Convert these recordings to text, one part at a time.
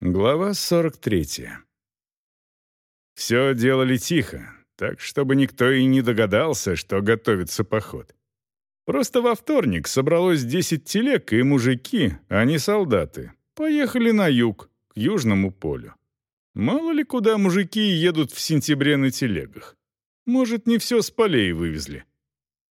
Глава 43. Все делали тихо, так, чтобы никто и не догадался, что готовится поход. Просто во вторник собралось 10 телег, и мужики, а не солдаты, поехали на юг, к Южному полю. Мало ли куда мужики едут в сентябре на телегах. Может, не все с полей вывезли.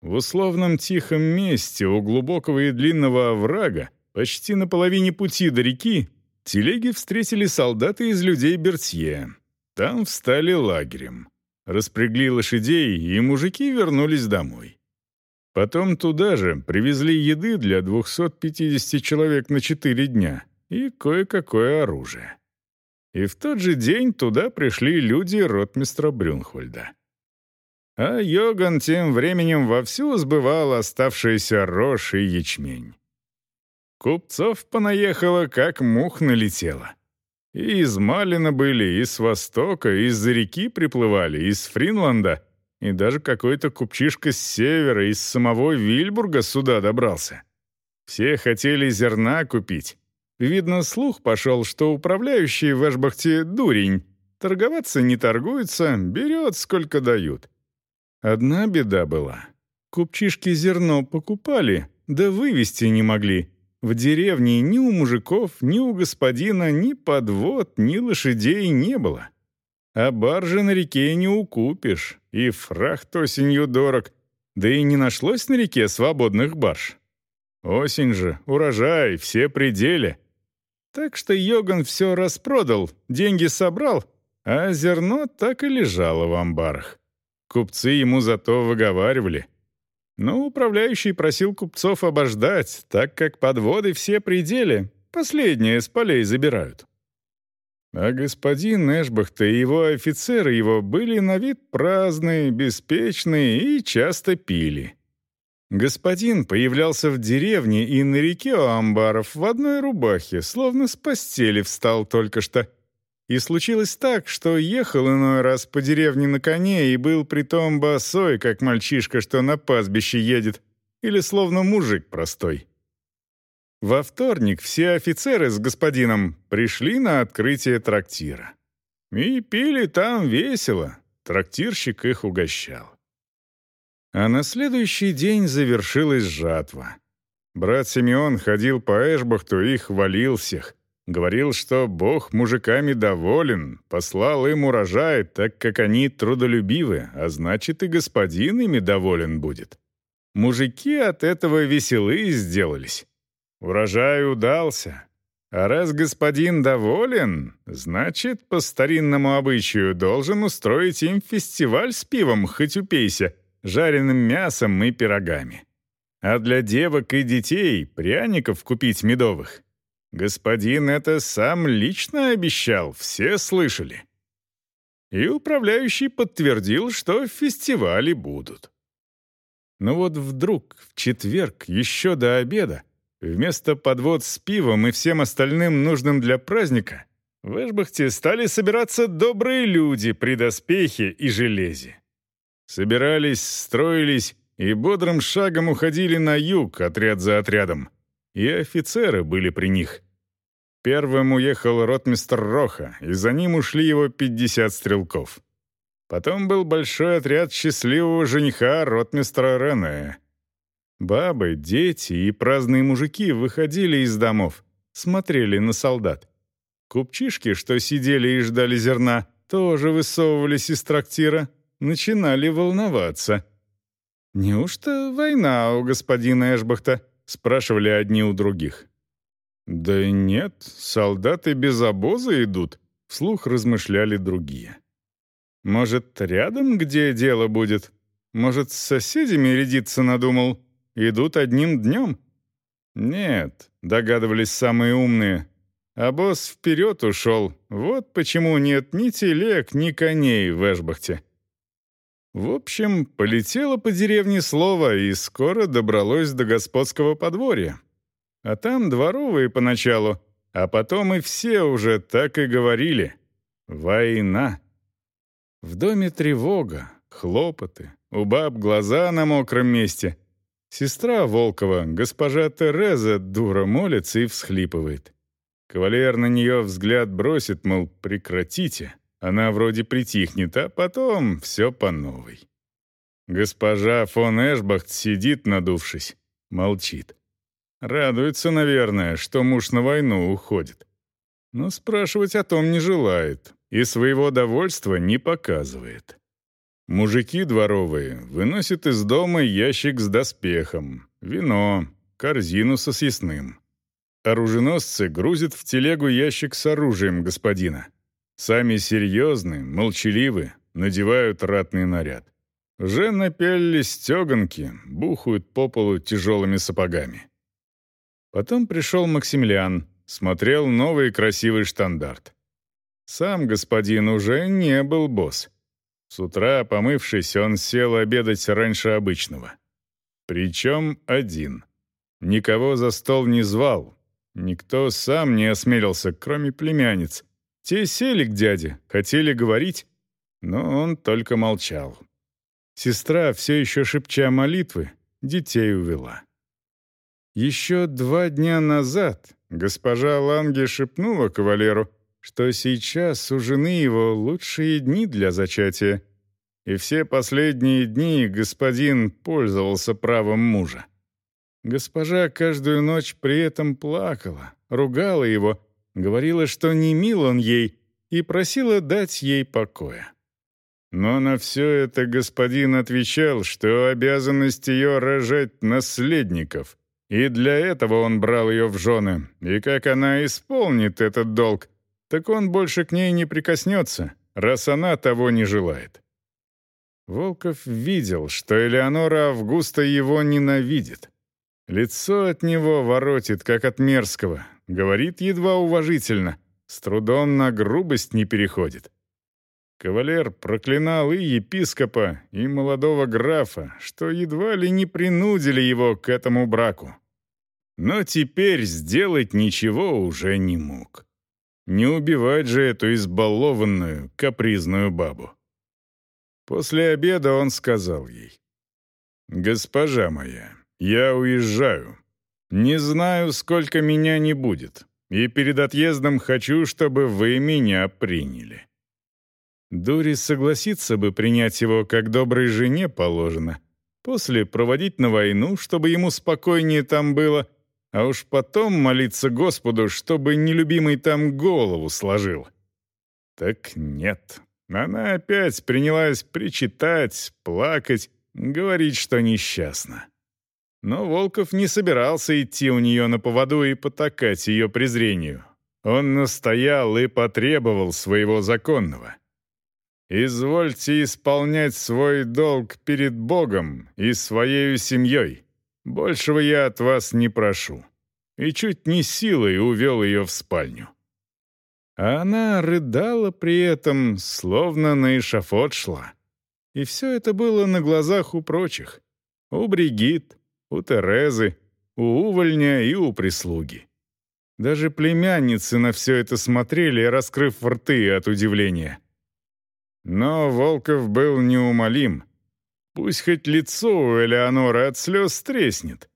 В условном тихом месте у глубокого и длинного оврага, почти на половине пути до реки, Телеги встретили солдаты из людей Бертье. Там встали лагерем. Распрягли лошадей, и мужики вернулись домой. Потом туда же привезли еды для 250 человек на 4 дня и кое-какое оружие. И в тот же день туда пришли люди ротмистра Брюнхольда. А Йоган тем временем вовсю сбывал оставшиеся рожь и ячмень. Купцов понаехало, как мух налетело. И из Малина были, и с востока, и из-за реки приплывали, из Фринланда, и даже какой-то купчишка с севера, из самого Вильбурга сюда добрался. Все хотели зерна купить. Видно, слух пошел, что управляющий в Эшбахте дурень. Торговаться не торгуется, берет, сколько дают. Одна беда была. Купчишки зерно покупали, да вывести не могли — в деревне ни у мужиков, ни у господина ни подвод, ни лошадей не было. А баржи на реке не укупишь, и фрахт осенью дорог, да и не нашлось на реке свободных барж. Осень же, урожай, все пределы. Так что Йоган все распродал, деньги собрал, а зерно так и лежало в амбарах. Купцы ему зато выговаривали — но управляющий просил купцов обождать, так как подводы все пределы, последние с полей забирают. А господин Эшбахта и его офицеры его были на вид праздные, беспечные и часто пили. Господин появлялся в деревне и на реке у амбаров в одной рубахе, словно с постели встал только что — и случилось так, что ехал иной раз по деревне на коне и был притом босой, как мальчишка, что на пастбище едет, или словно мужик простой. Во вторник все офицеры с господином пришли на открытие трактира. И пили там весело, трактирщик их угощал. А на следующий день завершилась жатва. Брат Симеон ходил по Эшбахту и хвалил всех — Говорил, что Бог мужиками доволен, послал им урожай, так как они трудолюбивы, а значит и господин ими доволен будет. Мужики от этого веселые сделались. Урожай удался. А раз господин доволен, значит, по старинному обычаю должен устроить им фестиваль с пивом, хоть упейся, жареным мясом и пирогами. А для девок и детей пряников купить медовых Господин это сам лично обещал, все слышали. И управляющий подтвердил, что фестивали будут. Но вот вдруг, в четверг, еще до обеда, вместо подвод с пивом и всем остальным нужным для праздника, в Эшбахте стали собираться добрые люди при доспехе и железе. Собирались, строились и бодрым шагом уходили на юг отряд за отрядом. И офицеры были при них. Первым уехал ротмистр Роха, и за ним ушли его 50 стрелков. Потом был большой отряд счастливого жениха ротмистра Рене. Бабы, дети и праздные мужики выходили из домов, смотрели на солдат. Купчишки, что сидели и ждали зерна, тоже высовывались из трактира, начинали волноваться. «Неужто война у господина Эшбахта?» — спрашивали одни у других. «Да нет, солдаты без обоза идут», — вслух размышляли другие. «Может, рядом где дело будет? Может, с соседями рядиться надумал? Идут одним днем?» «Нет», — догадывались самые умные. «Обоз вперед ушел. Вот почему нет ни телег, ни коней в Эшбахте». В общем, полетело по деревне слово и скоро добралось до господского подворья. А там дворовые поначалу, а потом и все уже так и говорили. Война. В доме тревога, хлопоты, у баб глаза на мокром месте. Сестра Волкова, госпожа Тереза, дура молится и всхлипывает. Кавалер на нее взгляд бросит, мол, прекратите. Она вроде притихнет, а потом все по новой. Госпожа фон Эшбахт сидит, надувшись, молчит. Радуется, наверное, что муж на войну уходит. Но спрашивать о том не желает и своего довольства не показывает. Мужики дворовые выносят из дома ящик с доспехом, вино, корзину со съестным. Оруженосцы грузят в телегу ящик с оружием господина. Сами серьезны, молчаливы, надевают ратный наряд. Уже напялили стеганки, бухают по полу тяжелыми сапогами. Потом пришел Максимилиан, смотрел новый красивый штандарт. Сам господин уже не был босс. С утра, помывшись, он сел обедать раньше обычного. Причем один. Никого за стол не звал. Никто сам не осмелился, кроме племянниц. Те сели к дяде, хотели говорить, но он только молчал. Сестра, все еще шепча молитвы, детей увела. Еще два дня назад госпожа Ланге шепнула кавалеру, что сейчас у жены его лучшие дни для зачатия, и все последние дни господин пользовался правом мужа. Госпожа каждую ночь при этом плакала, ругала его, говорила, что не мил он ей, и просила дать ей покоя. Но на все это господин отвечал, что обязанность ее рожать наследников, и для этого он брал ее в жены, и как она исполнит этот долг, так он больше к ней не прикоснется, раз она того не желает. Волков видел, что Элеонора Августа его ненавидит. Лицо от него воротит, как от мерзкого, говорит едва уважительно, с трудом на грубость не переходит. Кавалер проклинал и епископа, и молодого графа, что едва ли не принудили его к этому браку. Но теперь сделать ничего уже не мог. Не убивать же эту избалованную, капризную бабу. После обеда он сказал ей, «Госпожа моя, я уезжаю. Не знаю, сколько меня не будет, и перед отъездом хочу, чтобы вы меня приняли». Дорис согласится бы принять его, как доброй жене положено, после проводить на войну, чтобы ему спокойнее там было, а уж потом молиться Господу, чтобы нелюбимый там голову сложил. Так нет. Она опять принялась причитать, плакать, говорить, что несчастна. Но Волков не собирался идти у нее на поводу и потакать ее презрению. Он настоял и потребовал своего законного — Извольте исполнять свой долг перед Богом и своей семьей. Большего я от вас не прошу». И чуть не силой увел ее в спальню. А она рыдала при этом, словно на эшафот шла. И все это было на глазах у прочих. У Бригит, у Терезы, у увольня и у прислуги. Даже племянницы на все это смотрели, раскрыв рты от удивления. Но Волков был неумолим. Пусть хоть лицо у Элеоноры от слез треснет.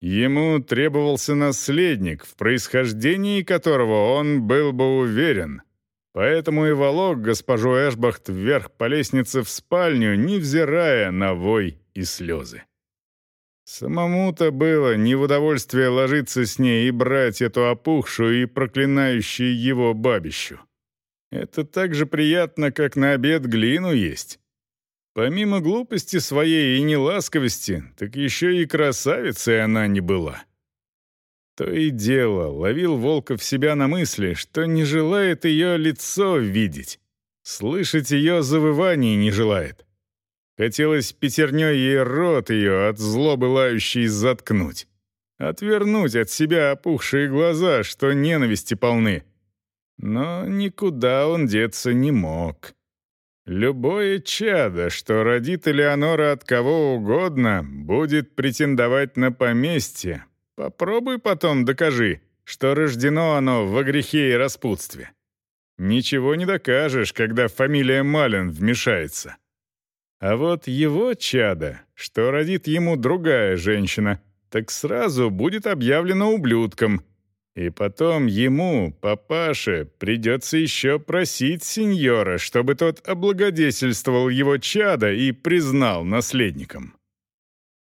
Ему требовался наследник, в происхождении которого он был бы уверен. Поэтому и волок госпожу Эшбахт вверх по лестнице в спальню, невзирая на вой и слезы. Самому-то было не в удовольствие ложиться с ней и брать эту опухшую и проклинающую его бабищу. Это так же приятно, как на обед глину есть. Помимо глупости своей и неласковости, так еще и красавицей она не была. То и дело, ловил Волков себя на мысли, что не желает ее лицо видеть, слышать ее завывание не желает. Хотелось пятерней ей рот ее от злобы лающей заткнуть. Отвернуть от себя опухшие глаза, что ненависти полны — но никуда он деться не мог. Любое чадо, что родит Элеонора от кого угодно, будет претендовать на поместье. Попробуй потом докажи, что рождено оно во грехе и распутстве. Ничего не докажешь, когда фамилия Малин вмешается. А вот его чадо, что родит ему другая женщина, так сразу будет объявлено ублюдком — И потом ему, папаше, придется еще просить сеньора, чтобы тот облагодетельствовал его чада и признал наследником.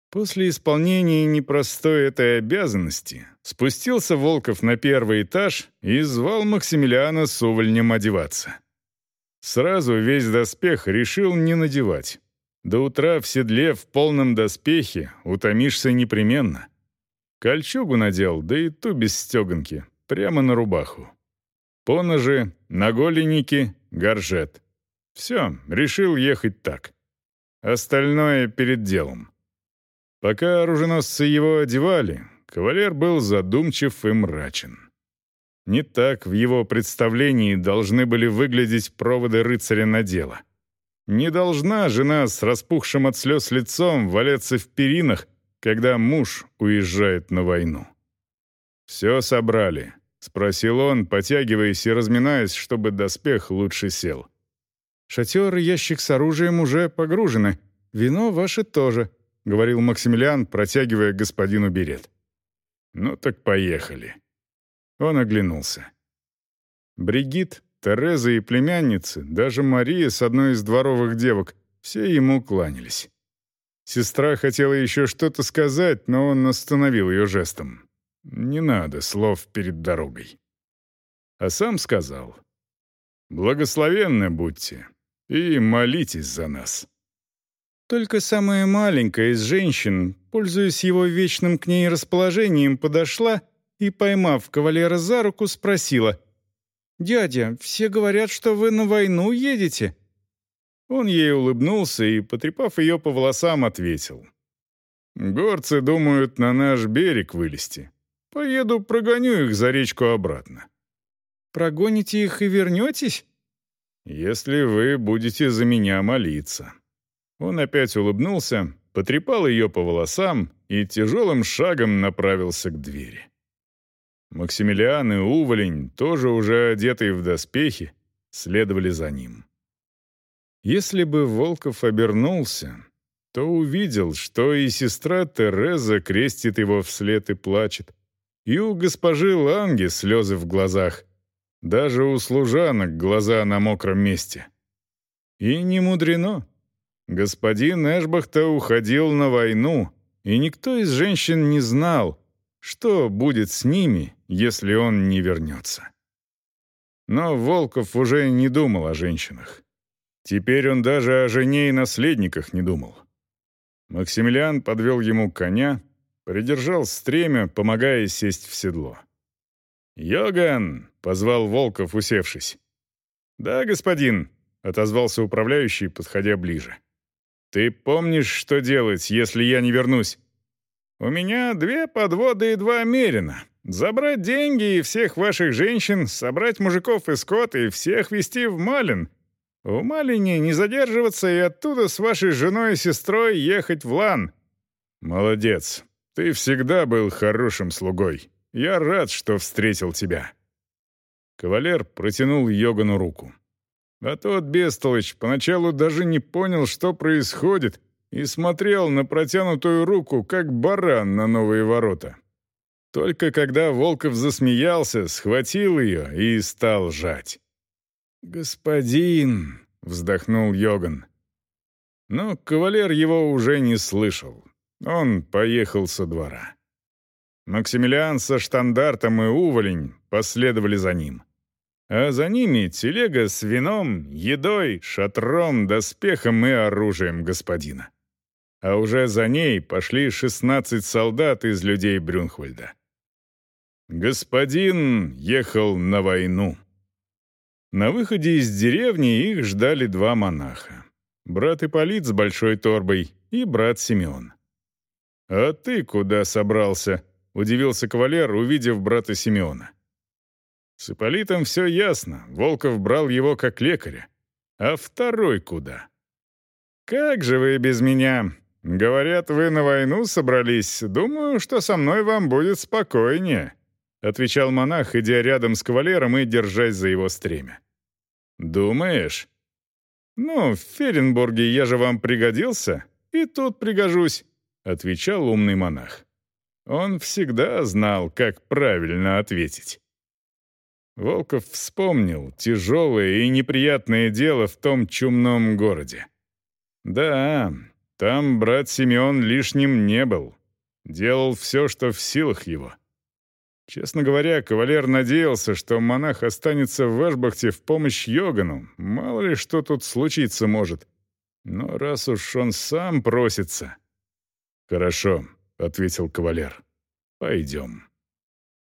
После исполнения непростой этой обязанности спустился Волков на первый этаж и звал Максимилиана с увольнем одеваться. Сразу весь доспех решил не надевать. До утра в седле в полном доспехе утомишься непременно. Кольчугу надел, да и ту без стеганки, прямо на рубаху. Поножи, наголенники, горжет. Все, решил ехать так. Остальное перед делом. Пока оруженосцы его одевали, кавалер был задумчив и мрачен. Не так в его представлении должны были выглядеть проводы рыцаря на дело. Не должна жена с распухшим от слез лицом валяться в перинах, когда муж уезжает на войну. «Все собрали», — спросил он, потягиваясь и разминаясь, чтобы доспех лучше сел. «Шатер и ящик с оружием уже погружены. Вино ваше тоже», — говорил Максимилиан, протягивая господину берет. «Ну так поехали». Он оглянулся. Бригит, Тереза и племянницы, даже Мария с одной из дворовых девок, все ему кланялись. Сестра хотела еще что-то сказать, но он остановил ее жестом. «Не надо слов перед дорогой». А сам сказал, «Благословенны будьте и молитесь за нас». Только самая маленькая из женщин, пользуясь его вечным к ней расположением, подошла и, поймав кавалера за руку, спросила, «Дядя, все говорят, что вы на войну едете». Он ей улыбнулся и, потрепав ее по волосам, ответил. «Горцы думают на наш берег вылезти. Поеду, прогоню их за речку обратно». «Прогоните их и вернетесь?» «Если вы будете за меня молиться». Он опять улыбнулся, потрепал ее по волосам и тяжелым шагом направился к двери. Максимилиан и Уволень, тоже уже одетые в доспехи, следовали за ним. Если бы Волков обернулся, то увидел, что и сестра Тереза крестит его вслед и плачет, и у госпожи Ланги слезы в глазах, даже у служанок глаза на мокром месте. И не мудрено. Господин Эшбахта уходил на войну, и никто из женщин не знал, что будет с ними, если он не вернется. Но Волков уже не думал о женщинах. Теперь он даже о жене и наследниках не думал. Максимилиан подвел ему коня, придержал стремя, помогая сесть в седло. «Йоган!» — позвал Волков, усевшись. «Да, господин», — отозвался управляющий, подходя ближе. «Ты помнишь, что делать, если я не вернусь?» «У меня две подводы и два мерина. Забрать деньги и всех ваших женщин, собрать мужиков и скот и всех вести в Малин, в Малине не задерживаться и оттуда с вашей женой и сестрой ехать в Лан». «Молодец. Ты всегда был хорошим слугой. Я рад, что встретил тебя». Кавалер протянул Йогану руку. А тот, бестолочь, поначалу даже не понял, что происходит, и смотрел на протянутую руку, как баран на новые ворота. Только когда Волков засмеялся, схватил ее и стал жать. «Господин!» — вздохнул Йоган. Но кавалер его уже не слышал. Он поехал со двора. Максимилиан со штандартом и уволень последовали за ним. А за ними телега с вином, едой, шатром, доспехом и оружием господина. А уже за ней пошли шестнадцать солдат из людей Брюнхвальда. Господин ехал на войну. На выходе из деревни их ждали два монаха. Брат Ипполит с большой торбой и брат Симеон. «А ты куда собрался?» — удивился кавалер, увидев брата Симеона. С Ипполитом все ясно, Волков брал его как лекаря. А второй куда? «Как же вы без меня? Говорят, вы на войну собрались. Думаю, что со мной вам будет спокойнее», — отвечал монах, идя рядом с кавалером и держась за его стремя. «Думаешь?» «Ну, в Ференбурге я же вам пригодился, и тут пригожусь», — отвечал умный монах. Он всегда знал, как правильно ответить. Волков вспомнил тяжелое и неприятное дело в том чумном городе. Да, там брат Симеон лишним не был. Делал все, что в силах его. Честно говоря, кавалер надеялся, что монах останется в Эшбахте в помощь Йогану. Мало ли что тут случиться может. Но раз уж он сам просится... «Хорошо», — ответил кавалер. «Пойдем».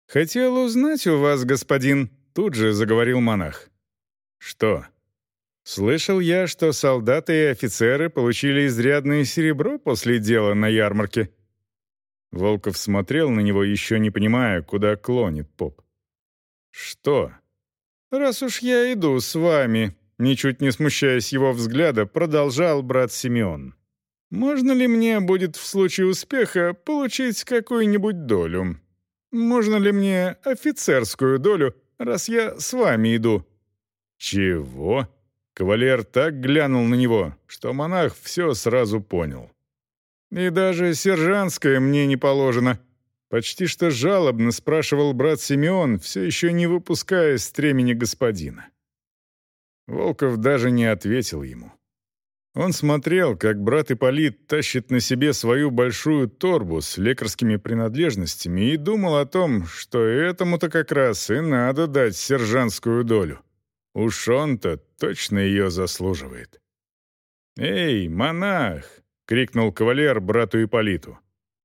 «Хотел узнать у вас, господин», — тут же заговорил монах. «Что?» «Слышал я, что солдаты и офицеры получили изрядное серебро после дела на ярмарке». Волков смотрел на него, еще не понимая, куда клонит поп. «Что?» «Раз уж я иду с вами», ничуть не смущаясь его взгляда, продолжал брат Симеон. «Можно ли мне будет в случае успеха получить какую-нибудь долю? Можно ли мне офицерскую долю, раз я с вами иду?» «Чего?» Кавалер так глянул на него, что монах все сразу понял. «И даже сержантское мне не положено», Почти что жалобно спрашивал брат Симеон, все еще не выпуская стремени господина. Волков даже не ответил ему. Он смотрел, как брат Ипполит тащит на себе свою большую торбу с лекарскими принадлежностями и думал о том, что этому-то как раз и надо дать сержантскую долю. Уж он-то точно ее заслуживает. «Эй, монах!» — крикнул кавалер брату Ипполиту.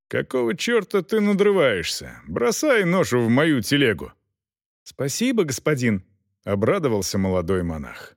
«Какого черта ты надрываешься? Бросай ношу в мою телегу!» «Спасибо, господин!» — обрадовался молодой монах.